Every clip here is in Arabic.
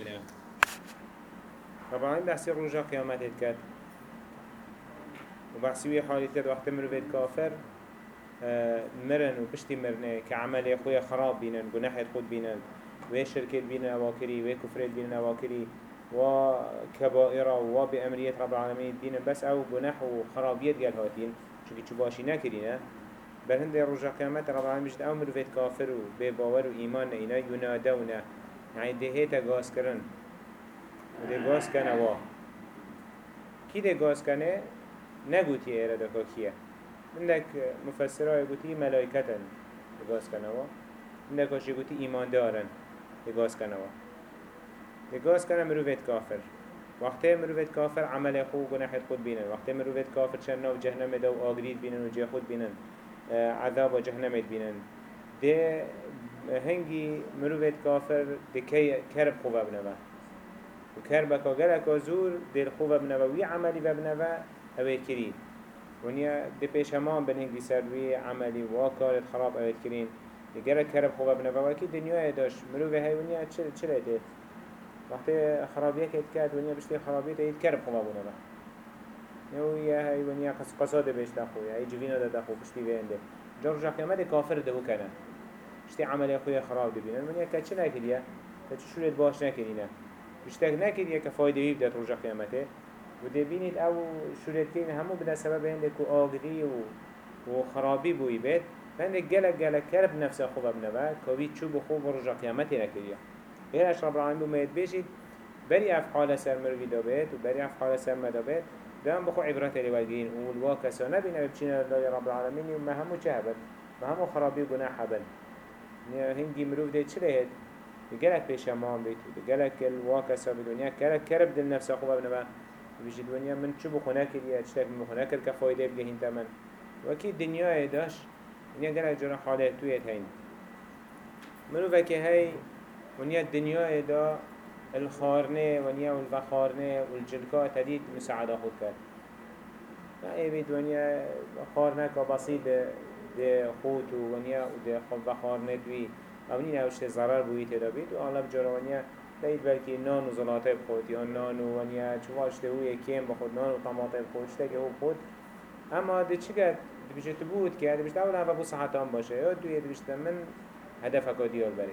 بنا طبعا بحثي رجا قيامت كات وبحثي حالي كات وقت مروفيت كافر آه، مرن وبشتي مرنه كعمل خويا خراب بينن جناح خود بينن وي شركت بينن اواكري وي كفرت بينن اواكري وكبائرة وبأمرية رب العالمين بينن بس أو جناح وخرابيت قال هاتين چونكي چو باشي نكرينه بل هنده رجا قيامت رب العالمين بجد أو مروفيت كافر وبيباور وإيمان اينا ينادونا يعني ده هيتا غاز کرن و ده غاز کنه وا کی ده غاز کنه نگوتی ایره دکا کیه عندك مفسرها يقولي ملائكة يقاس كنوا عندك وش يقولي إيمان دارن يقاس كنوا يقاس كنا مروفيت كافر وقت مروفيت كافر عمل خو جناح خود بينن وقت مروفيت كافر شنا وجهنم دو آغريد بينن وجه خود بينن آه، عذاب وجهنم بينن ده هنگی مروفت کافر دکی کرب خوبه بنوه. و کربه که گلک زور دل خوبه بنوه وی عملی بنوه اوه کری ونیا ده پیش همان بن هنگی سر وی عملی و کارت خراب اوه کرین. دیگر کرب خوبه بنوه وکی دنیای داشت. مروفه های ونیا چل چل ده وقتی خرابیه که کرد ونیا بشتی خرابیه ده کرب خوبه بنوه. نو یا هی ونیا قص قصاده بیشت خوی هی جوینا ده خو بشتی وینده جرجا قیامت کافر ده کنه. شتی عمل خوی خراب دبینن من یک چه نکریه. تا چه شورت باش نکرینه بشتک نکریه که فایده وی بدات رجا قیامته. و دبینید أو شورت کین همو بده سبب هنده که آگری و و خرابی بوی بید هنده گلک گلک کرب نفس خوب بنوه. که چو بخوب رجا قیامته نکریه. غيرش رب العالمين بميت بيشید بری افعال سر مروی دابید و بری افعال سر مدابید دام بخو عبرت لوالدين والواكسا نبينا بچين الله رب العالمين وما همو چه هبن ما همو خرابي گناح هبن هنگی مروف ده چه لهید گلک پیشمان بید. گلک الواکسا بدونیا گلک کرب دل نفس خوبه بنبا بيجي دنیا من چه بخونه کریه چه من بخونه کرد که فایده بگه هین تمن. وکی دنیای داش دنیا گلک جرا حاله تویت هین. منو وکی هی ونیا دنیای دا الخارنه ونیا والبخارنه والجلکا تدید مساعده خود کرد. نه ای بید ونیا خارنه که بسیط ده خود و ونیا و ده خود بخار ندوی. اونی نوشته ضرر بوی تدا بید و جرا ونیا. دید بلکه نان و زلاته بخود یا نان و ونیا. چواشته هوی کم بخود نان و طماطه بخود شته که هو بخود اما ده چی کرد؟ ده بشه تبود که بشه اولا بابو صحتان باشه. یا دوی بشه من هدفك دیار بره.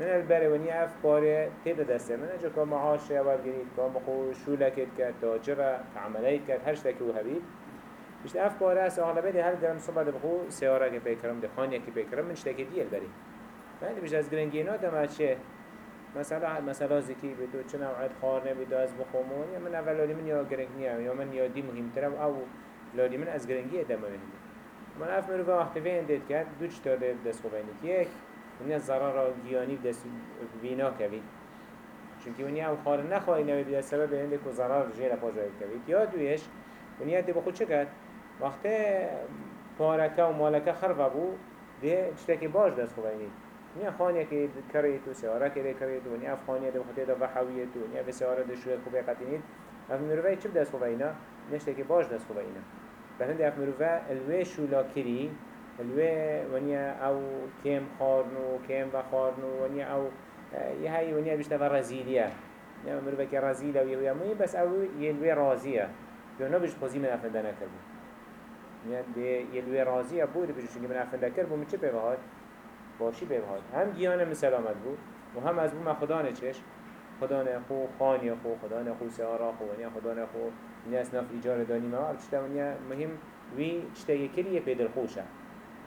من البره ونیا. اف باره تیدا دسته. من اجا که معاش اول گرید. که مخو شولکت کرد. تاجره عملیت کرد. هر شتکی و هبید بشت اف باره است. اغلبه ده هر گرم صبح ده بخو سیاره که پیکرم ده خانیه که پیکرم من شتاکی دیل بری بعد بشت از گرنگینا دم چه؟ مثلا مثلا زکی به تو چه نوعیت خارنه به از بخومون یا من اول لالی من یا گرنگ نیم یا من یا دی مهمتره او لالی من از گرنگی دم من اف مرو وقت وین دید کرد دو چطور دست خوبینید یک ونیا ضرر گیانی دست بینا کوید. چونکه ونیا او خار نخواهی نوید سبب اینده که ضرر جیل پاجایی کوید. یا دویش ونیا دی بخود چه کرد؟ وقت پارکه و مالکه خرفه بو ده چتکی باش دست خوبینی نیا خانیه که کریت و سیاره که کریت و نیا خانیه ده بخاطر ده وحویت و نیا به سیاره ده شوید خوبه قطینید اف مروفه چه دست خوبینا نشتکی باش دست خوبینا بهنده اف مروفه الوی شولا کری الوی ونیا أو کم خارنو کم و خارنو ونیا أو یه هایی ونیا بیشتر و رزیلیه. نیا مروفه که رزیله و یه بس أو یه الوی رازیه. یا نبیش خوزی من افنده نکرده يلوي راضي أبو دي بيجوش من عفن ذكر بو چه بيبهاد باشي بيبهاد هم جيانا مسلامت بو وهم از بو خدا نچش. خدا نخو خانی خو خدا نخو سیارا خو ونیا خدا نخو نیاس نف ایجار دانی ما. اب چتا ونیا مهم وی چتا یکریه پیدر خوشه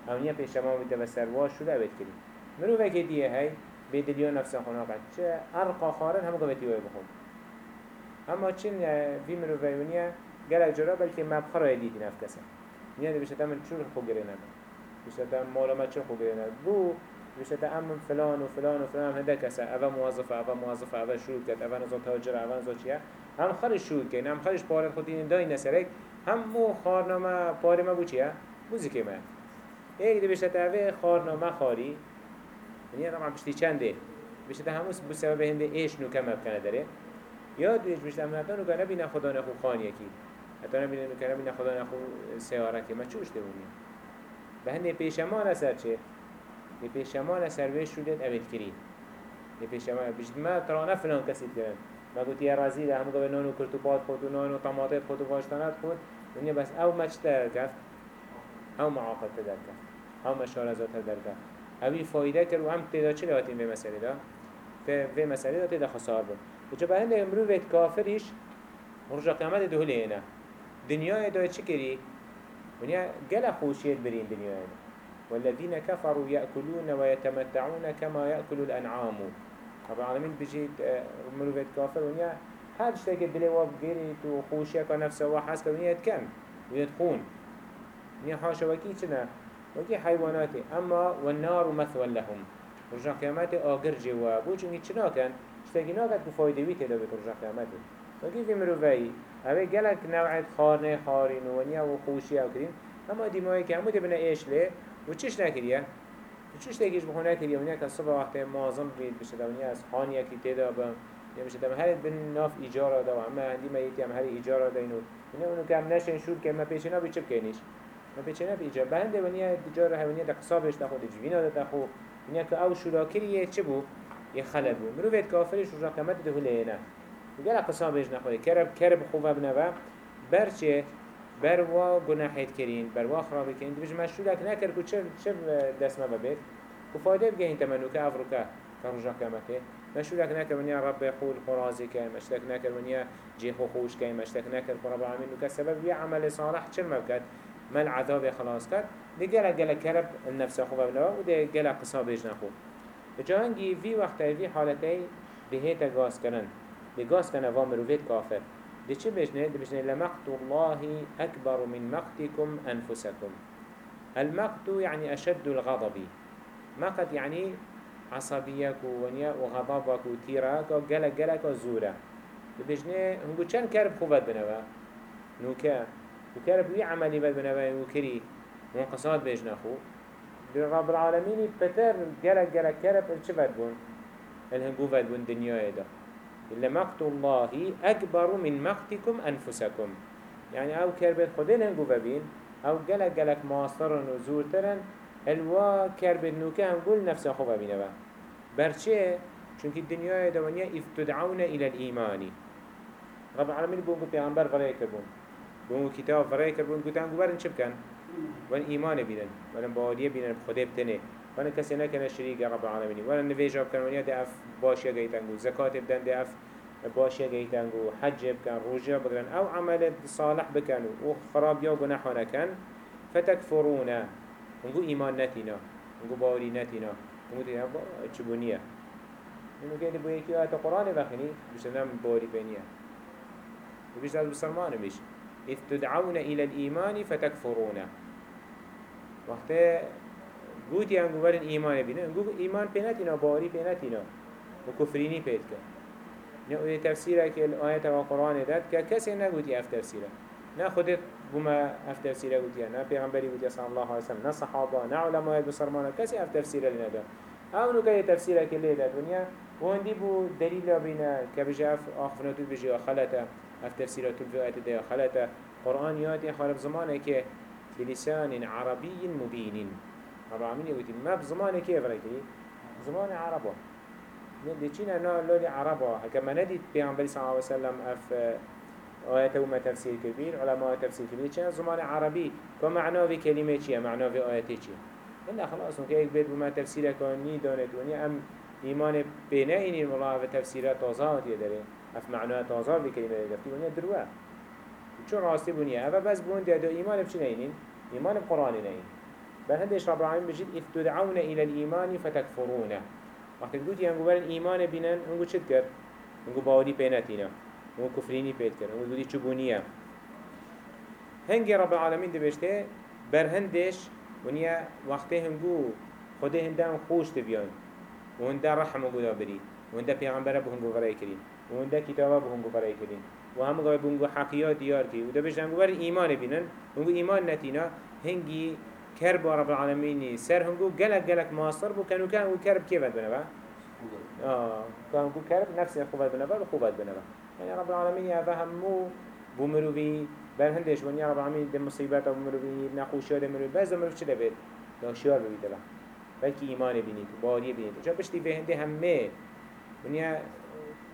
اونیا پیش ما بیده و سرواش شده بید کری مرو وکی دیه هی بیدلیا نفس خونه قد. چه ارقا خارن همه قبطی وی بخون. اما چین وی مرو وی ونیا گلک جرا بلکه مبخرا دیدی نف کسه یعنی نیه بشه من چون خو گره نبا بشه تا مالا ما چون خو گره بو بشه تا فلان و فلان و فلان هدا کسا اوا موظفه اوا موظفه اوا شروع کرد. اوا نزا تاجر اوا نزا چیه؟ هم خارج شروع کرد. هم خرش پاره خود این دای نسرک هم مو خارنامه پاره ما بوچیه موزیک ما. یک دی بشه تا خارنامه خاری. یعنی نیه طبعا بشتی چنده؟ بشه تا هموز بو سبب هنده ایش نو کم بکنه داره. یاد بیش بشه امنتان رو کنه بینه خدا نخو خان یکی حتی نبی نکرم این خدا نخون سیاره که من چوش دمونیم به هنده پیشمان سر چه؟ نه پیش ما سر ویش شدید اویل کرید نه پیش ما بجد ما ترانه فلان کسی کرد. ما گوتی رازی ده همه گوه نانو و کرتوبات خود و نان طماطیت خود و خود بس او مچ در کفت او معاقب در کفت او مشارزات در کفت اوی فایده کرد و هم پیدا چه دواتیم به مسئله ده؟ به مسئله ده پیدا خسار بود. و چه برنده کافر ایش؟ مرجع قیامت دهوله نه دنیای دا چه کری؟ ونیا گل خوشیت برین دنیای والذين كفروا يأكلون ويتمتعون كما يأكل الأنعام. رب العالمين بجيت مروفيت كافر ونيا هر شتاك دلي واب غيري تو خوشيك ونفسه وحاسك ونيا يتكن ويتخون ونيا حاشا وكي چنا وكي حيواناتي أما والنار مثوى لهم. رجع قياماتي آقر جوا بو چونكي چنا كان شتاكي ناكت بفايده ويته دا بيت رجع قياماتي وكي في مروفي اوه گلک نوعت خانه خارین و نیا و خوشی او کریم اما دیمایی که همو دیبنه ایش لی و چش نکریه و چش دیگیش بخونه کریه و که صبح وقت مازم بید بشه دونی از خانی اکی تیدا بم یا بشه دم. هر بین ناف ایجارا دا و اما هندی ما یکی هم هر ایجارا دا اینو نیا اونو کم نشن شور که ما پیش نابی چه کنیش. ما پیش نابی ایجار. به هنده نیا ایجار رو نیا در قصابش دا خود جوینا دخو خود که او شراکری چه بو؟ یه خلبو مروفت کافرش رو رقمت ده لینه هلینا وقال قصابش نخواه کرب کرب خوبه بنوا برچه بروا گناهیت کرین بروا خرابی کرین. دیوش مشروع نکر کو چه چه دست ما ببید و فایده بگه این تمنو که افروکا که نکر ونیا رب خول خرازی که مشتک نکر ونیا جی خو خوش که مشتک نکر رب العالمین و که سبب بیا عمل صالح چه مبکد مل عذاب خلاص کرد دی گله گله کرب النفس خوب بنا و دی گله قصابش نخو جانگی وی وقتی وی حالتی بهیت گاز کنن به گاز کنن و مروفیت کافر. دي چه بجنه؟ دي بجنه لمقت الله أكبر من مقتكم أنفسكم المقت يعني أشد الغضب. مقت يعني عصبيك ونيا وغضبك وتيراك وقلق قلق وزورة دي بجنه هنقو چند كرب خوبت بنوا نوكا وكرب وي عملي بد بنوا وكري منقصات بجنه خو رب العالمين بتر قلق قلق كرب الچفت بون؟ الهنقو فت بون دنيا ده إلا مقت الله أكبر من مقتكم أنفسكم. يعني أو كربت خدين هنگو ببين أو جلك جلك ماسترن وزورترن الوا كربت نوكا هنقول نفس أخو ببين با. برچه چونك الدنيا دوانيا إذ تدعون إلى الإيمان رب العالمين بونكو پیغمبر فرأي كربون بونكو كتاب فرأي كربون كو تنگو برن چه بكن إيمان بينن وان باودية بينن بخده بتنه وأنا نكنا شريك رب العالمين. وأنا نفيجا بكن ونيا دي أف باشيا جيتنگو زكاة بدن دي أف باشيا جيتنگو حج بكن روجيا بكن أو عمل صالح بكن وخراب يا گناحانا كن فتكفرون. ونقو إيمان نتينا ونقو باوري نتينا ونقو تينا چبونيا ونقو كده بو يكي آيات قرآن بخني بشتنام باوري بينيا وبيشتغل بسلمان بيش. إذ تدعون إلى الإيمان فتكفرون. وقت گوتی هم گوبرن ایمان بینه. گو ایمان پینتینا باری پینتینا و کفرینی پید کن نه اوی تفسیره که آیت و قرآن داد که کسی نگوتی اف تفسیره. نه خودت بما اف تفسیره گوتی نه پیغمبری گوتی صلی الله علیه وسلم نه صحابه نه علماء بسرمانه کسی اف تفسیره لنده اونو که تفسیره که لیدد ونیا و هندی بو دلیل بینه که بجه اف آخفناتو بجه خلطه اف تفسیرات الفئات ده خلطه قرآن یادی خالب زمانه که بلسان عربي مبين رب العالمين يقول ما بزمان كيف رأيتي زمان عربا. دي چينا نا لولي عربا. كما نديت بيعنبري صلى الله عليه وسلم اف آيات وما تفسير كبير علماء تفسير كبير چنا زمان عربي كمعنى في كلمة چيا معنى في آيات چيا إلا خلاص نكي يك بيت بما تفسير كوني دانت وني بينا إني والله في تفسيرات تازات يدري اف معنى تازات في كلمة يدفتي وني دروا چون راستی بونیه. اوه بس بون ده ایمان بچه نینین؟ ایمان بقرآن نین بل هندش رب العالمين بجد إذ تدعون إلى الإيمان فتكفرون وقت قلت ينقو بل الإيمان بنان هنقو چد كر هنقو باودي بيناتينا هنقو كفريني بيت كر هنقو قلت چبونية هنگي رب العالمين دي بجده بر هندش ونيا وقته هنقو خده هندان خوش تبيان وهندا رحمه قدا بريد وهندا پیغمبره بهنگو برای کرین وهندا کتابه بهنگو برای کرین و هم گاهی بهنگو حقیات دیار کی. و دا بجده هنگو بر ایمان بینن. هنگو ایمان نتینا. هنگی كرب رب العالمين سر هنگو جلك جلك ماستر بو كانوا كانوا كرب كيف بنبا آه كانوا كرب نفس خوبات بنبا وخوبات بنبا يعني رب العالمين يا فهمو بمروي بل هندش ونيا رب العالمين دم مصيبات بمروي نخوشيات بمروي بس مروي چه دبيت لا شيار ببيت له بلكي إيمان بينيت باري بينيت جا بشتي في هنده همه ونیا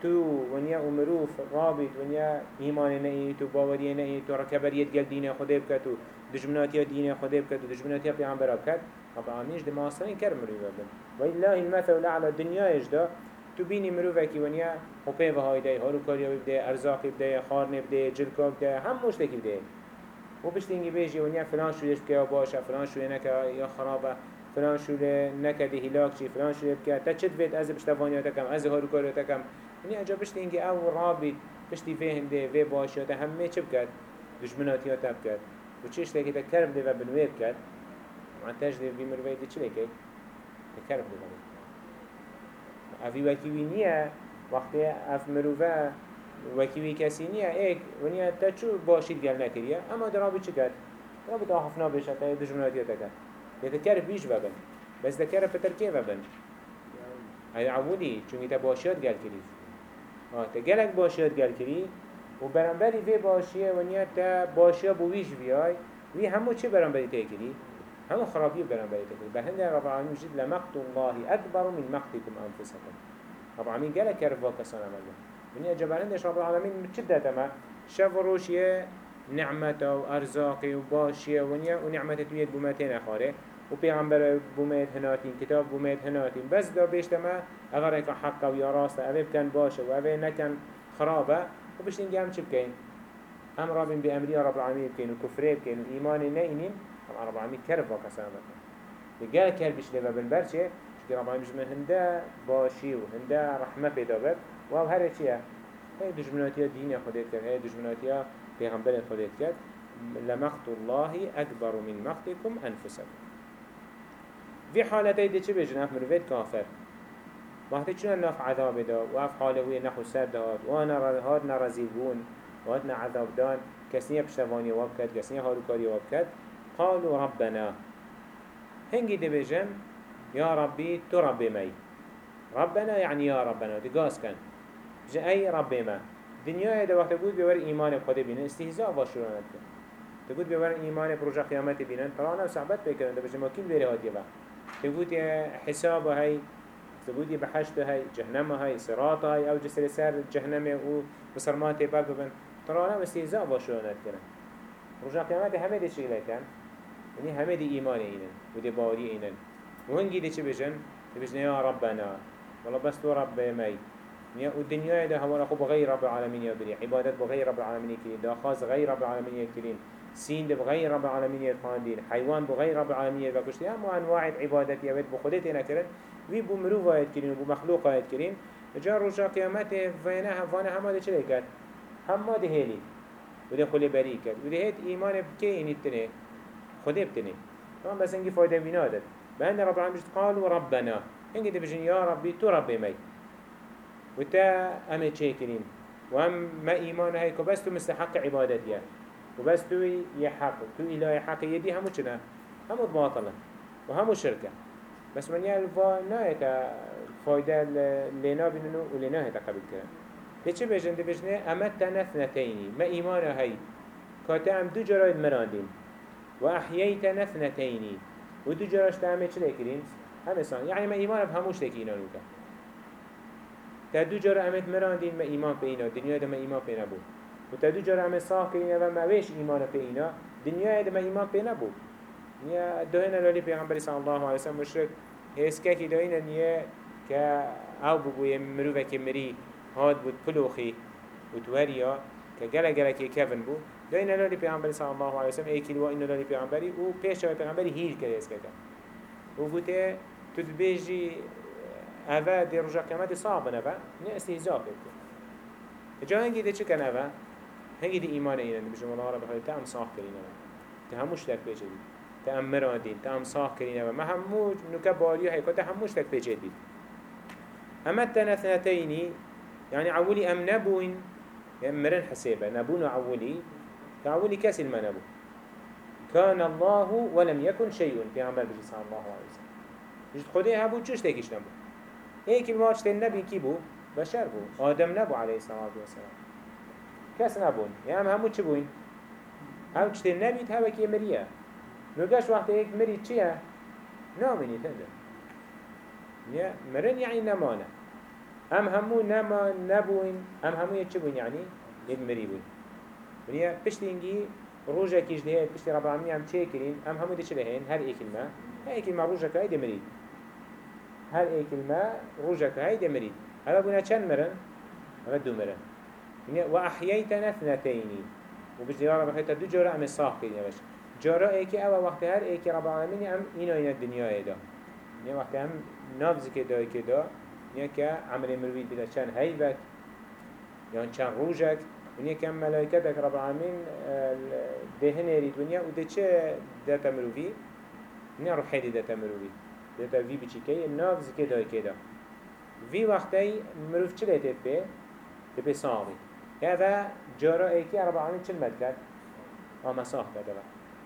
تو ونیا امروف رابط ونیا ایمان نئی تو باوری نئی تو رکبریت گل دین خدا بکتو دجمناتي دين خدي بكت ودجمناتي پیغمبر بكت رب خب العالمين دي معاصرين كر مروفا بن. والله المثل الأعلى دنيا اجدا. تو بيني مروفا كي ونيا خبه وهاي دي هارو كاريا ببدي ارزاقي ببدي خارن ببدي جلكا ببدي هم مشته مشتكي ببدي و بشتينجي بيجي ونيا فلان شو يشبكي باشا فلان شو ينكا یا خرابه فلان شو نكدي هلاك شي فلان شو يبكي تا چد بيت از بشتوانيا تکم از هارو كاريا تكم ونيا اجا بشتينجي او رابي بشتي فهنده دي في باشا تا همه چه بكت دجمناتي تبكت و چیش تکی تکتر بده و بنوی بکد عن تجده بی مروی ده چی لکه؟ تکتر بده بده اوی وکیوی نیه وقتی اف مروفه وکیوی کسی نیه ایک ونیه تا چو باشید گل نکریه اما درابی چی کرد؟ درابی تا حفنا بشه تا ده جمعاتی تکر تکتر بیش ببن بس تکتر پترکیه ببن عبودی چونی تا باشید گل کرید آه تا گلک باشید گل کری. و برانبری وی باشیه و نیا تا باشیا بویش بیای وی همو چه برانبری تی کری؟ همو خرابی برانبری تی کری بهنده رب العالمین جد لمقت الله اکبر من مقتكم انفسكم رب العالمین گلک کرف و کسان عمل من يا جبرندش رب العالمين چد دتما شف روشيه نعمته و ارزاقه و باشيه و نیا و نعمته توید بومتين اخاره و پیغمبر بومید هناتین کتاب بومید هناتین بس دا بیشتما اگر ایک حق و یا راست اوه بکن باشه و اوه نکن خرابه و بشتین گم چی بکن ام رابین بی امری رب العالمین بکن و کفره بکن و ایمان نینین ام رب العالمین کرب و کسان بکن بگل کر بش لیو بن برچه چون رب العالمین من هنده باشی و هنده رحمه پیدا بد و أو هر چیه هی دجمناتی دین خودت کرد هی دجمناتی پیغمبر خودت کرد. لمقت الله أكبر من مقتكم أنفسكم في حالتي دي چه بجن اف مروفيت كافر وقتی چون ناف عذاب دا و اف حاله وی نخو سر داد. و هاد نرزیل بون و هاد عذاب دان. کسنی پشتوانی واب کد کسنی هاروکاری واب کد قالوا ربنا. هنگی دي بجن يا ربي تو ربي مي ربنا يعني يا ربنا. دي قاس كان جا اي ربي ما. دنيا ده وقت بود بيور ايمان بخود بينن استهزاء واشرونت كن تقول بيور ايمان بروجا قيامت بينن ترانا وصحبت بكرن ده بجمع كل بيري هاتي بقى تقول حساب هاي تقول بحشت هاي جهنم هاي صراط هاي أو جسر سر جهنم و بصرمات باب بن ترى أنا استهزاء باشونت كنا رجع قيامت همه دي شغله كان يعني همه دي ايمان اينن ودي باوري اينن وهنجي دي چه بجن؟ بجن يا ربنا. والله بس تو رب مي والدنيا ده هو نخو بغير رب العالمين يبري عبادت بغير رب العالمين كرين ده خاص غير رب العالمين يكرين سين بغير رب العالمين يتخاندين حيوان بغير رب العالمين يتبكشتين أما أنواع عبادت يبت بخدت نكرن وي بو مروفا يتكرين وبو مخلوقا يتكرين جار رجا قيامته فينا فانا هما ده چلي كد هما ده هيلي وده خلي بري كد وده هيت إيمان بكي إني تنه؟ خده بتنه طبعا بس انجي فايدة بنادت بأن رب العالمين قالوا ربنا. انجي تبجن يا ربي تو ربي مي وتا أمي تشيكرين وهم ما إيمان هاي كبس تو مستحق عبادتيا وبس تو يحق تو إله حق يدي همو چنا همو باطلا وهمو شركة بس من يالفا نايك فايدة لنا بننو ولنا هتا قبل كده ليش بيجن دي بيجن أما تنثنتيني ما إيمان هاي كاتا أم دو جرايد مراندين وأحييت نثنتيني ودو جراش تعمل چلي كرين همسان يعني ما إيمان بهموش تكينا نوكا تا دو جرا امت مراندين ما إيمان بينا دنيا ده ما إيمان بينا بو و تا دو جرا امت صاح كرين و ما ويش إيمان بينا دنيا ده ما إيمان بينا بو نيا دهنا لولي پیغمبر صلى الله عليه وسلم مشرك هسكا كي دهنا نيا كا أو ببو يمروفا كمري هاد بود پلوخي وتوريا كجلا جلا كي كيفن بو دهنا لولي پیغمبر صلى الله عليه وسلم اي كيلو إنه لولي پیغمبري و پیش پیغمبري هيل كده هسكا و بوته تدبيجي اوه دی رجا قیامت صعب نبا نه استهزاء بکن. جا هنگی اوه هنگی دی ایمان اینه بجم الله رب خواهد تا ام صاح کرین اوه تا هموش تک پیچه بید تا ام مرادین تا ام صاح کرین اوه ما همو نکه باری و حیکات هموش تک پیچه بید اما التنثنتيني يعني عولي ام نبوين مرن حسيبه نبون عولي كعولي كسل ما نبو كان الله ولم يكن شيء في عمل بجي صلى الله عليه وسلم جد خده هبو چوش تكيش نبو هيك الواجت النبي كي بو بشر بو آدم نبو عليه الصلاة والسلام. كس نبون يعني همو چه بوين هم چت النبي تهوى كي مريا نوگاش وقت هيك مري چيه نامني تنده مرن يعني نمانه ام همو نما نبوين ام همو يتش بوين يعني يدمري بوين ونيا پشت اینگی روژه کیش ده پشت رب العالمین هم چه کرین ام همو ده چه لهین هر ایکل ما هر ایکل ما روژه که های دمرید هر ایکل ما روژه که های دمرید هذا بنا چند مرن؟ هذا دو مرن. و احییتنا اثنتینی. و بجد یا رب خیتا دو جارا ام صاح کرین باش جارا ایکی أو وقت هر ایکی رب العالمین ام اینا این الدنیا دا. يعني وقت هم نافذ كده كده يعني كعمل مروي بلا چند هيبك يعني چند روجك ونیا کم ملائکتک رب العالمین دهن یری دنیا و ده چه داتا مروفی؟ نیا رو حیدی داتا مروفی داتا وی بچی که ناف زکه دای که دا. وی وقتی مروف چه لیتت به؟ ده هذا جارا ایکی رب العالمین چل مد کرد؟ آما صاح کرده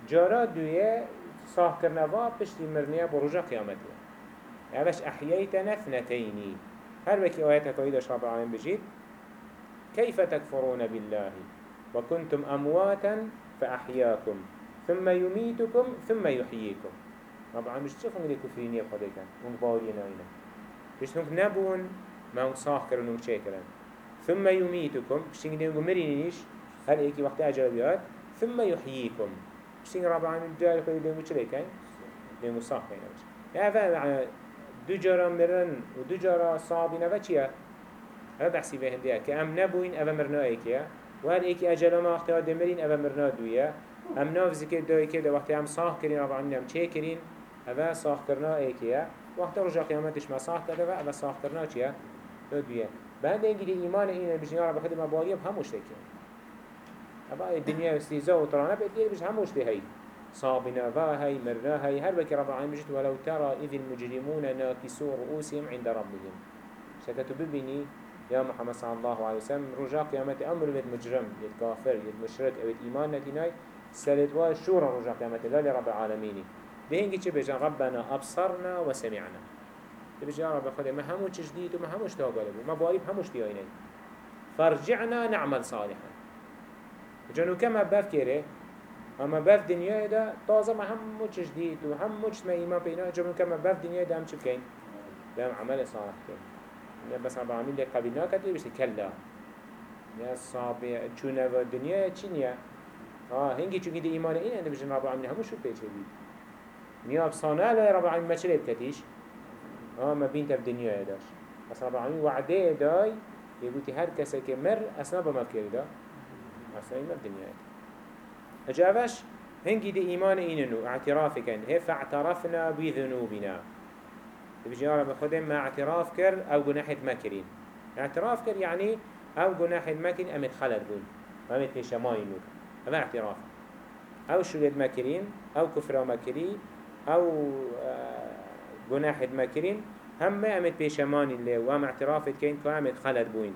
جارا دویه صاح کرنوا پشتی مرنیه بروجا هذاش أحييتنا اثنتين هل بكي آياتك وإذا رب العالمين بجيت كيف تكفرون بالله وكنتم أمواتا فأحياكم ثم يميتكم ثم يحييكم طبعا مش تشوفون اللي كفرين يبقى كان ونبارين اينا مش نبون ما هو صاح كرن ثم يميتكم. تنجي نقول مرينيش هل ايكي وقت اجابيات ثم يحييكم. مش تنجي رب العالمين جاي يقول لهم وش ليكين لهم صاح كين يعني دو جارا مرن و دو جارا صابين وچيه هذا بحثي به هندية كأم نبوين أبا مرنا إيكيا وهل إيكي أجل ما وقتها دمرين أبا مرنا دويا أم ناف ذكر دوي كده وقت هم صاح كرين رب العالمين هم چه كرين أبا صاح كرنا إيكيا وقت رجع قيامتش ما صاح كده أبا صاح كرنا چيا دويا بعد إنجي إيمان إينا بجنيا رب خدمة بواليهم هموش تكين أبا الدنيا استيزاء وطرانة بإدير بج هموش تهي صابنا هاي مرنا هاي هر بكي رب العالمين بجت ولو ترى إذ المجرمون ناكسوا رؤوسهم عند ربهم. شكتو ببيني يا محمد صلى الله عليه وسلم رجاء قيامت أمر بيت مجرم يد كافر يد مشرك أو يد إيمان نتيناي سلت وشورا رجاء قيامت الله لرب العالمين دهنجي چه بجان ربنا أبصرنا وسمعنا تبجان رب خده ما همو تجديد وما هموش تاقلبو ما باريب هموش تياينين فرجعنا نعمل صالحا. جانو كما بف كيره اما بف دنيا دا تازه ما همو تجديد وهمو ما إيمان بينا جانو كما بف دنيا دا هم بكين دا عمل صالح كين يا بس رب العالمين لك قبل ناكت بيشت كلا يا صابي چونه و دنيا چنيا آه چونكي دي إيمان إيه أنا بجن رب العالمين همو شو بيچه بي نيا بصانا لا رب العالمين ما چلي بكتيش آه ما بين تب دنيا داش. بس رب العالمين وعده داي يقولي هر كسا كمر أسنا بما بكير دا أسنا ما بدنيا أجابش هنگي دي إيمان إننو اعترافك هي فاعترفنا بذنوبنا. بيجي رب خودم ما اعتراف كر أو جناحة مكرين اعتراف كر يعني أو جناحة مكرين امت خلد بول امت نشماين نور اما اعتراف. أو شلد مكرين أو كفر مكري أو جناحة مكرين هم امت بيشمان اللي وام اعتراف كين كامت خلد بوين.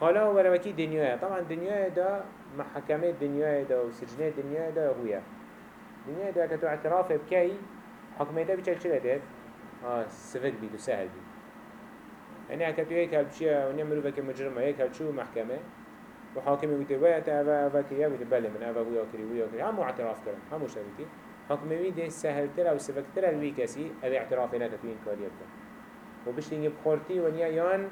خلا وروكي دنيا طبعا دنيا دا محكمة دنيا دا وسجنة دنيا دا هو دنيا دا كتو اعتراف بكي حكمة دا بيشل شلدت آه سفك بيد وسهل بيد يعني هكذا هيك هالشيء ونعملوا بك مجرم هيك هالشو محكمة؟ وحاكم يقول تبايا تأبا أبا يقول بلى من أبا ويا كري ويا كري هم اعتراف كرم هم مشتركين حاكم يقول سهل ترى وسفك ترى الوي كسي أبي اعترافنا كفين كاريا كرم وبشتيني بخورتي ونيا يان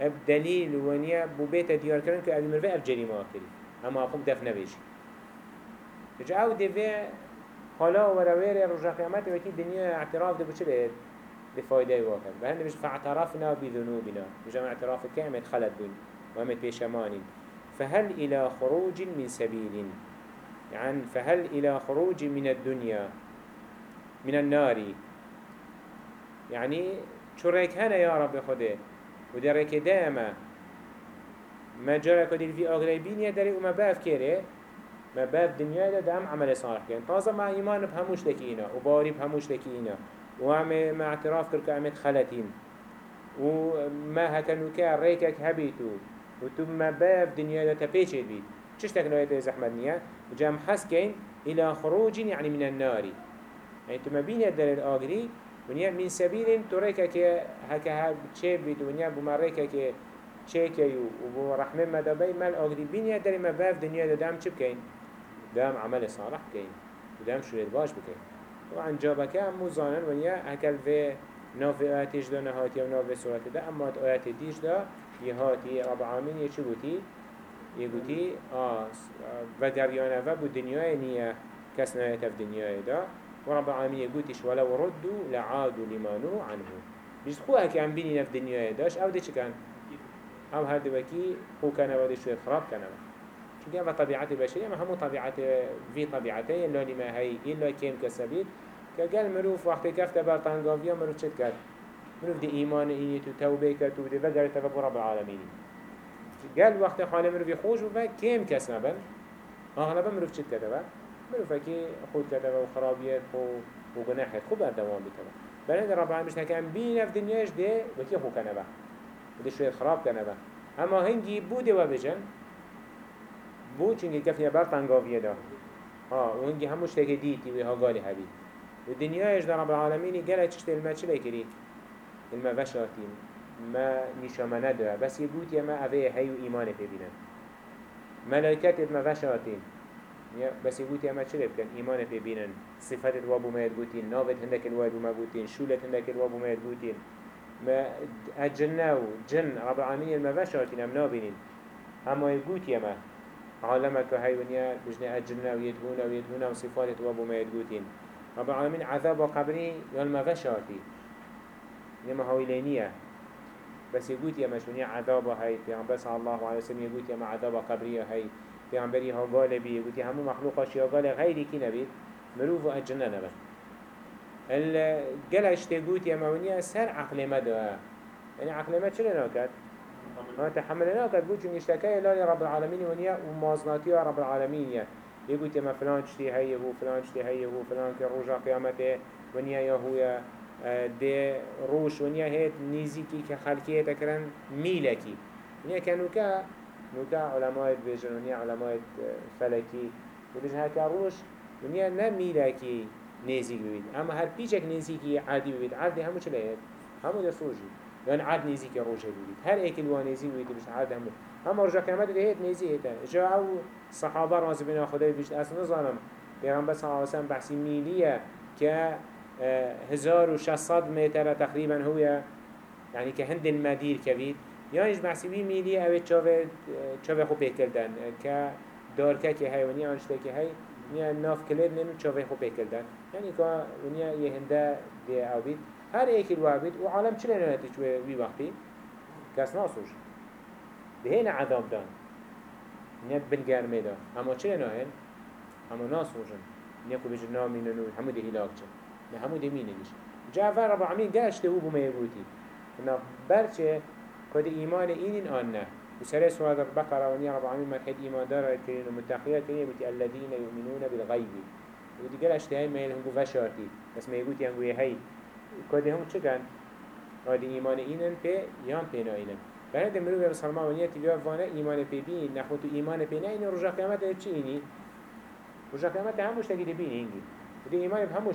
بدليل ونيا ببيت ديار كرن كأبي مرفع الجريمة كري أما أقوم دفن بيش رجعوا دفع حالا وروير رجع قيامته وكي الدنيا اعتراف ده بچه لفايدة واكن بهند مش فاعترفنا بذنوبنا. مجمع اعتراف كامل خلد بون وأمت بيشمانين فهل إلى خروج من سبيل؟ يعني فهل إلى خروج من الدنيا من النار؟ يعني شريك هنا يا رب خده ودرك دائما ما جرى كدير في أغربين يدري وما باف كيره ما باف دنيا ده دام عمل صالح كين طازة مع إيمان بهموش لكينا وباري بهموش لكينا وعم ما اعتراف كرك عمد خلتين وما هكنو كا ريكك هبيتو وتم ما باب دنيا دا تبيشت بيت چش تكنوية زحمت نيا وجام حسكين إلى خروج يعني من النار. يعني تم بين يدر الآغري ونيا من سبيل تريكك هكا بتشيب بيت ونيا بما ريكك تشيكيو وبرحمة مدبي ما الآغري بين يدر ما باب دنيا دا دام چب دام عمل صالح كين ودام شوية باش بكين طبعا جابك هم مزانن ونيا هكال في ناف آياتيش دا نهاتي و ناف سورة دا اما آيات ديش دا يهاتي رب العالمين يشي قوتي يقولي آه و دريانا و بو دنيا نية كس نهاية دنيا دا. ورب العالمين يقوليش ولو ردوا لعادوا لما نهوا عنه بيجد خوها عم بيني في دنيا داش أو دي چه كان أو هر دوكي خو كان ودي شوية خراب كان چونکه اما طبيعت البشرية ما همو طبيعت في طبيعتين اللي لما هي إلا كيم كسبيت كقال مروف وقت كفت برطانقافيا مروف چت كد مروف دي إيمان إني تو توبه كد ودي بقر تفبو رب العالمين گل وقت حال مروی خوش ببه کم کس نبن؟ اغلبا مروف چید کده بر مروف اکی خود کده و خرابیت و, و گناحیت خوب اردوان در بلند رب که نکن بین اف دنیاش ده وکی خو کنه و وده شوی خراب کنه با اما هنگی بوده و بجن بود چنگی کفنی بر تنگاویه دار ها و هنگی هموش تک دیتی و ها گالی هبید و دنیاش در رب العالمینی گلت چشت ما نشامنا ده بس يقول يا ما أبيه هيو إيمان في بينا ملائكات ما وشاتين بس يقول يا ما چلا بكن إيمان في بينا صفات الوابو ما يدقوتين نابت هندك الوابو ما قوتين شولت هندك الوابو ما يدقوتين ما أجناو جن رب العالمين ما. فشارتين أم نابينين أما يقول يا ما عالمك هاي ونيا بجنا أجناو يدهونا ويدهونا وصفات الوابو ما يدقوتين رب العالمين عذاب قبري يال ما فشارتي نما هاويلينية بس يقول يا مشونيا عذاب هاي. في صلى الله عليه وسلم يقول يا ما عذاب قبري هاي. في عمبري ها قال بي يقول يا همو مخلوق شيا قال غيري كي نبي؟ مروف أجنة نبا الجلش تقول يا مونيا سر عقل ما ده. يعني عقل ما شلون ناكد ما تحمل ناكد قلت إن اشتكى إلى رب العالمين ونيا ومازناتي رب العالمين يا يقول يا ما فلان شتي هي هو فلان شتي هي هو فلان كروجا قيامته ونيا يا هو ده روش ونيا هيت نيزيكي كخلقية تكرن ميلكي ونيا كانوا كا نوكا علماء بيجن ونيا علماء فلكي وبيجن هكا روش ونیا نه میلکی نزیک ببید اما هر پیچک نزیکی عادی ببید عادی همو چه لید؟ همو دست روشی یعنی عاد نزیک روشه ببید هر ایکل وان نزیک ببید بشت عاد همو اما رجا قیامت ده هیت نزیک هیتا جا أو صحابه راز بنا خدای بشت أصلا نظانم پیغمبر صلی اللہ علیہ وسلم بحثی میلیه که هزار و شصد متر تقریبا هو يعني كهند المدير كبير يعني بحثي بي ميلي أو تشوف تشوف خو بيكردن ك داركه كي هاي وني آنشته كي هاي نیا ناف کلید نمی چاوی خوب کردن یعنی که ونیا یه هنده دی أو بید. هر ایکی الوا بید. و عالم چلی نهتی چوی وی وقتی؟ کس ناسوش. دهین عذاب دان. نیا بنگرمه دا اما چلی نهن اما ناسوشن. نیا که بجر نامینن و همو ده هلاک نه همو ده مینگیش جعفر رب العالمین گشته هو بما یبوتی أنا برچه کد ایمان اینین آن نه. وسرى سورة البقرة ونيا رب العالمين مرحد إيمان دار كرين ومتقية كرين بتي الذين يؤمنون بالغيب ودي قال اشتهاي ما يلهم فشارتي بس ما يقول ينقو هاي كده هم چكن هذا إيمان إينن بي يان بينا إينن بعد مروي بسلمان ونيا تبيا فانا إيمان بي بين نخوتو إيمان بينا إن رجع قيامت چي إني رجع قيامت هم مشتاقي بين إنجي ودي إيمان بهم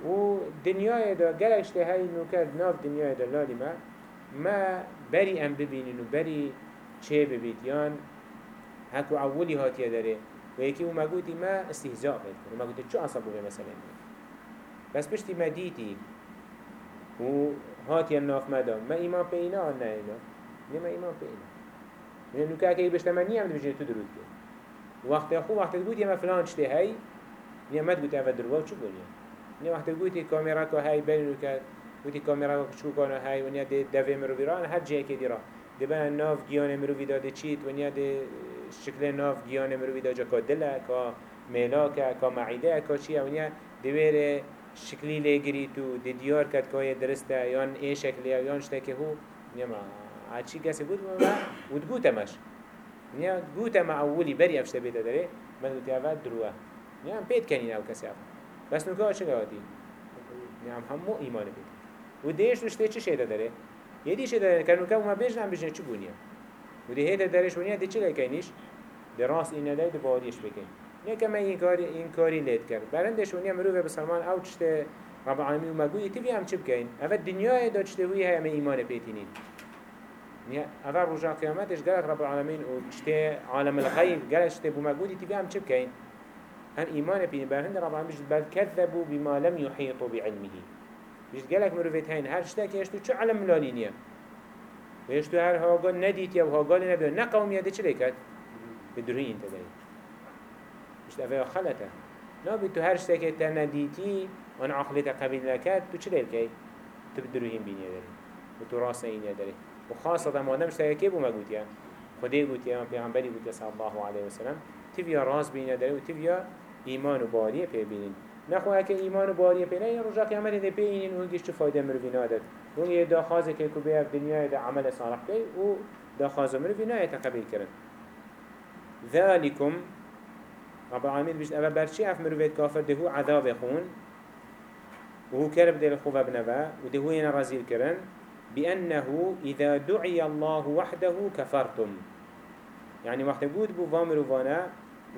مشتاقيني ودنيا دا قال اشتهاي نوكر ناف دنيا دا لالي ما. ما بري أم ببينين وبري چه ببید. یان هکو اولی هاتیه داره و یکی او مگوتی ما استهزاء بید و مگوتی چو اصابو به مثلا بس پشتی ما دیتی و هاتیه ناف مدام ما ایمان په اینا نه اینا. نه ما ایمان په اینا. من نوکه اگه بشتمنی هم بجنه تو درود که. وقت خوب وقت گوتی ما فلان چته هی نه مد گوتی اول دروا چو بونیه نه وقت گوتی کامیرا که هی بین نوکه گوتی کامیرا که چو کنه هی و نه دوی مرو بیران هر جایی که دیرا. دبن ناف گیان مروی داده چیت و نیا ده شکل ناف گیان مروی داده که دله که ملاکه که معیده که چیه؟ و نیا دویر شکلی لگری تو ده دیار کد که درسته یان ای شکلی یان شته که هو نیا ما عچی کسی بود؟ و دگوتمش نیا گوتم اولی بری افشته بیده داره. من گوتی اول دروه. نیا پید کنین أو کسی اول بس چه گوادی نیا هم همو ایمان بید و دیش رشته چه شده داره؟ یدیش داره. کنو که ما بیش نمیشه چی بونیه؟ و دی هیت درش بونیه. دی چی لکنیش دی راست این ندای دی باریش بکن نه من این کاری این کاری لید کرد برندش ونیا مروه بسلمان أو چته رب العالمین و مگوی تی هم چی بکن اول دنیای دا چته هوی همه ایمان پیتینید اول رجا قیامتش گلک رب العالمین و چته عالم الغیب گلک چته بو مگوی تی هم چی بکن هم ایمان پیتین برند رب العالمین بل كذبوا بما لم يحيطوا بعلمه. بيشت قالك مروفيت هين هر شتاك يشتو چو علم ملالينيا ويشتو هر هاقال نديت يا وهاقال نبدا نقوم يده چه لكت بدروهي انت داي بيشت افا خلطه. نابي تو هر شتاك تا نديتي وأنا عقلتا قبيل لكت تو بينيا داري؟ وتو راسا اينيا داري. وخاصة ما دام شتاك كيبو ما قوت يا خده قوت يا پیغمبری قوت يا صلى الله عليه وسلم. تبيا راس بينيا داري وتبيا ايمان و باریه پی بینین. نخواه اکه ایمان و باریه پی نه رجا قیامت ده پی اینین اون گیش چه فایده مروی نادد. اون یه داخازه که اف دنیای ده عمل صالح که و داخازه مروی نایه تقبیل کرن ذالکم رب العالمين بيجد أبا برشي أف مروفيت كافر دهو عذاب خون. وهو كرب دل خوفا بنبا ودهو ينا رزيل كرن بأنه إذا دعي الله وحده كفرتم يعني وقت بود بو فامر فانا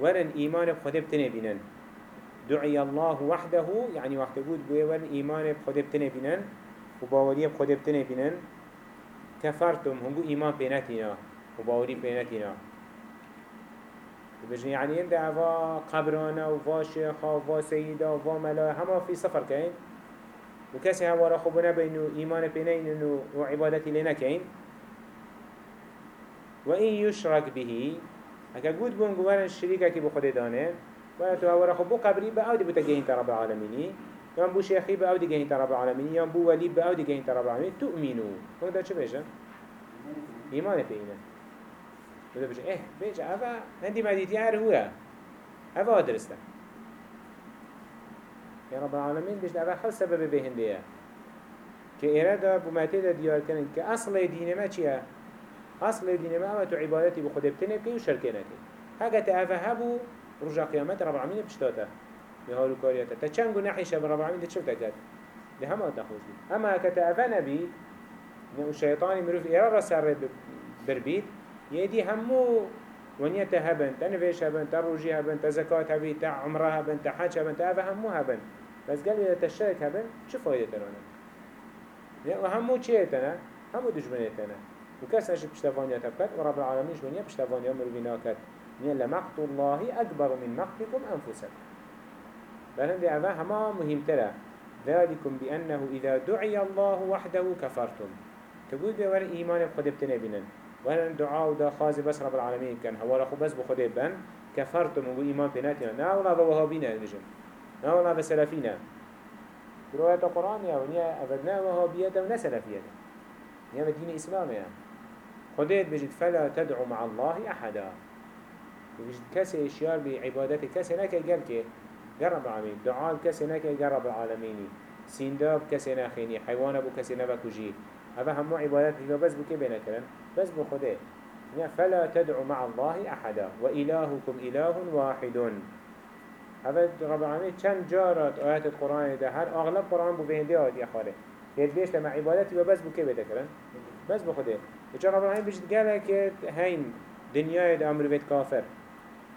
ورن إيمان بخده بتنه بينن. دعي الله وحده يعني وقت بود بو ورن إيمان بخده بتنه بينن وباوريه بخده بتنه بينن. كفرتم هنگو إيمان بينتنا وباوري بينتنا بجن يعني عند أفا قبرانا وفا شيخا وفا سيدا وفا ملا هما في سفر كين وكسي هوا رخبنا بينو إيمان بينين وعبادتي لنا كين وإن يشرك به اگه گود بون گوارن شریکه که بخود دانه و تو اول خب بو قبری به آودی بوده گهین رب العالمینی. یا بو شیخی به آودی گهین رب العالمینی یا بو ولی به آودی گهین رب العالمینی. تؤمنو. اون دا چه بشه؟ ایمان پینه بده بشه. آه بيجا اوه هندی مدیتی هر هوه. اوه درسته يا رب العالمين بيجد اوه خل سبب اراده بومته دیار کنن که اصل دین ما چیه؟ أصل دين ما تو عبادتي بخود بتنه بكي وشركه نكي هكا تأفه هبو رجع قيامت رب العالمين بشتاته بهالو كارياته تچنگو نحيشه برب العالمين ده شو تكاد ده هما تخوش بي أما هكا تأفه نبي الشيطاني مروف إرارة سر بربيت يدي همو ونيا تهبن تنفيش هبن تروجي هبن تزكاة هبن تعمره هبن تحج هبن تأفه همو هبن. بس قال إذا تشترك هبن شو فايدة تنانا وهمو چيه تنا همو دجمنه تنا وكاس نشد بشتفانيا تبكت ورب العالمين جونيا بشتفانيا مروينا كت نيا لمقت الله أكبر من مقتكم أنفسكم بل هندي أما هما مهم ترى ذلكم بأنه إذا دعي الله وحده كفرتم تقول بيور إيمان بخد بتنبينا وأنا دعاء ودا خازي بس رب العالمين كان هو رخو بس بخد بن كفرتم وقو إيمان بناتنا نا ولا بوهابينا نجم نا ولا بسلفينا رواية القرآن يا ونيا أبدنا وهابية ونسلفية يا مدينة إسلام يا خديت بجد فلا تدعو مع الله أحدا. بجد كسي إشيار بعبادت كسي نكي قال كي قرب العالمين دعاء كسي نكي قرب العالمين سينداب كسي نخيني حيوان أبو كسي نبكو جي هذا هم عبادات بس بكي بينا كلام. بس بخدي فلا تدعو مع الله أحدا. وإلهكم إله واحد. هذا رب العالمين كم جارت آيات القرآن ده. أغلب قرآن بو بهندي آيات يا خالي يدبيش لما عبادتي وبس بكي بينا كلام بس بخدي وچه رب العالمین بجد گله که هین دنیای ده أمر بيت کافر.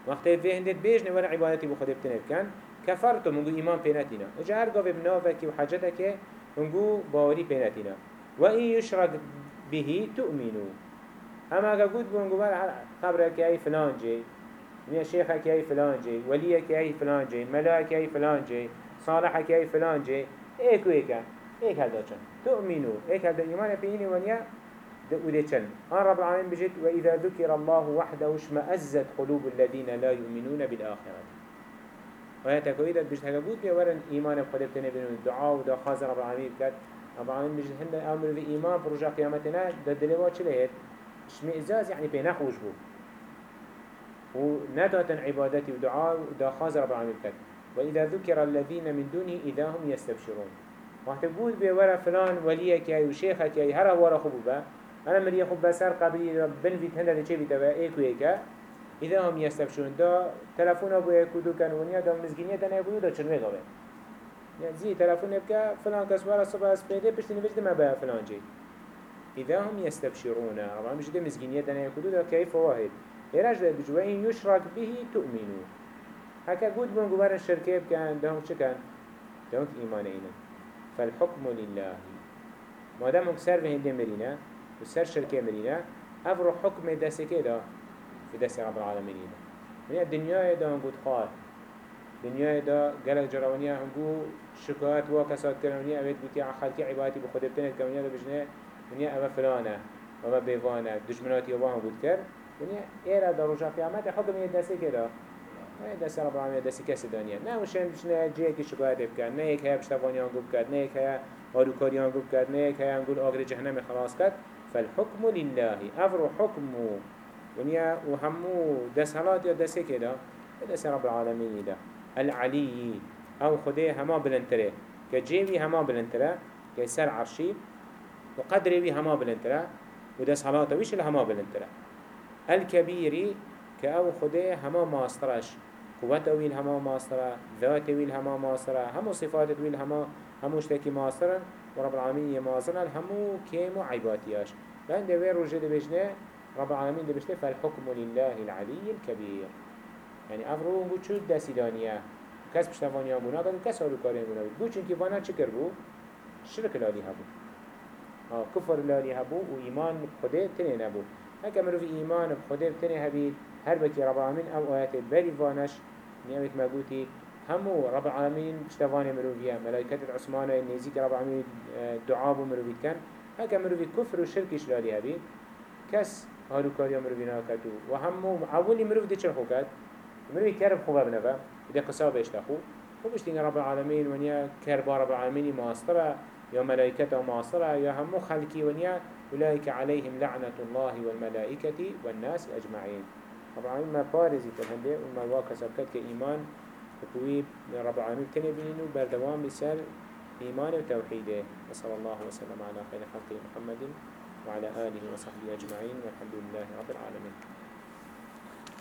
وقتی في هندت بيجنه ولا عبادتي بخود بتنب كان كفرتم منگو ایمان پینتینا وجه هر گاوه بنافکی و حجتك منگو باوری پینتینا و این یشرک به تؤمنو. اما اگه گود بونگو بر قبره که ای فلان جی من شيخ كي فلان جي ولي كي فلان جي ملاك كي فلان جي صالح كي فلان جي ايك ويكا ايك هذا چن تؤمنوا ايك هذا ايمان بيني ونيا وديتشن آن رب العالمين بجد وإذا ذكر الله وحده اشمأزت قلوب الذين لا يؤمنون بالآخرة. وهي تكويدة بجد هكا بود بيورن إيمان بخلب تنبينون الدعاء ودا خاز رب العالمين بكت رب العالمين بجد هند أمر في إيمان برجع قيامتنا دا دلوات شلهت اشمئزاز يعني بينخوش بو. ونتاتا عبادتي ودعاء ودا خاز رب العالمين بكت وإذا ذكر الذين من دونه إذا هم يستبشرون. وقت بود بيورا فلان وليك يا وشيخك يا هرا ورا خبوبا أنا مريا خب بسر قبلي بن فيت هنده چه فيتا ايك ويكا إذا هم يستبشون دا تلفون أبو يكودو كان ونيا دا مزگينية دا نيكودو دا چنوه غوه يعني زي تلفون يبكا فلان كسوارا صبح اسبيده بشتني بجد ما بها فلان جي إذا هم يستبشرون ربما مش دا مزگينية دا نيكودو دا كيف واحد إراج دا بجوا إن يشرك به تؤمنوا هكا قد بون قبار الشركة بكان دهم چكان دهم إيمان فالحكم لله. ما دام اكسر به هنده مرينه وسر شركة مرينا أفرو حكم دست كده في دست رب العالمين. من الدنيا دا نقول خال دنیا دا گلک جراونیا هنگو شکایت و کسات کرونیا اوید بوتی خلقی عبادتی بخود بتنید کرونیا دا بجنة دنیا اوه فلانة اوه بیوانه دشمناتی اوه هم بود کرد دنیا ایره دا رجا قیامت حکم یه دسته کرده نه دست رب العالمین دستی کسی دانیه نه وشن بشنه جیه که شکایت بکن نه یک هیا پشتوانی آنگو بکرد نه یک هیا آروکاری آنگو بکرد نه یک هیا انگول آگر جهنم خلاص کرد فالحكم لله. أفر حكم. ونيا وهمو دس هلات يا دس كده دس رب العالمين ده. العلي. أو خده هما بلنتره كجيبي هما بلنتره كسر عرشي. وقدري هما بلنتره ودس هلات ويش الهما بلنتره الكبيري كأو خده هما ماسترش قوة ويل هما ماسترة ذات ويل هما ماسترة همو صفات ويل هما. همو اشتكي ماسترة ورب العالمين يماسترة همو كيمو عباتياش. لأن ده وير رجل بجنة رب العالمين ده بجنة فالحكم لله العلي الكبير. يعني أفرو نقول شو دسي دانية كس بشتفاني أبونا قالوا كس هارو كارين أبونا بقول چونكي فانا چكر بو؟ شرك لالي هبو. آه كفر لالي هبو وإيمان بخده تنين هبو هكا مرو في إيمان بخده تنين هبيد هر بكي رب العالمين أو آيات بري فانش نيامك مقوتي همو رب العالمين بشتفاني مروفيا ملائكة العثمانة النزيك رب العالمين آه، دعاب مروفي كان هكا مروفي كفر وشركش لالي هبيد كس هارو كاريا مروفي ناكتو وهمو أولي مروف دي چرخو كات مروفي كرب خوبا بنفا بده قصاب اشتخو وبشتين رب العالمين ونيا كربا رب العالمين ماصرة يا ملائكته ماصرة يا همو خلقي ونيا أولئك عليهم لعنة الله والملائكة والناس أجمعين. رب العالمين ما بارزي تلهنده وما واقع سبكت كإيمان وكوي رب العالمين. تنبينه بردوام بسال إيمان وتوحيده وصلى الله وسلم على خير خلقه محمد وعلى آله وصحبه أجمعين والحمد لله رب العالمين.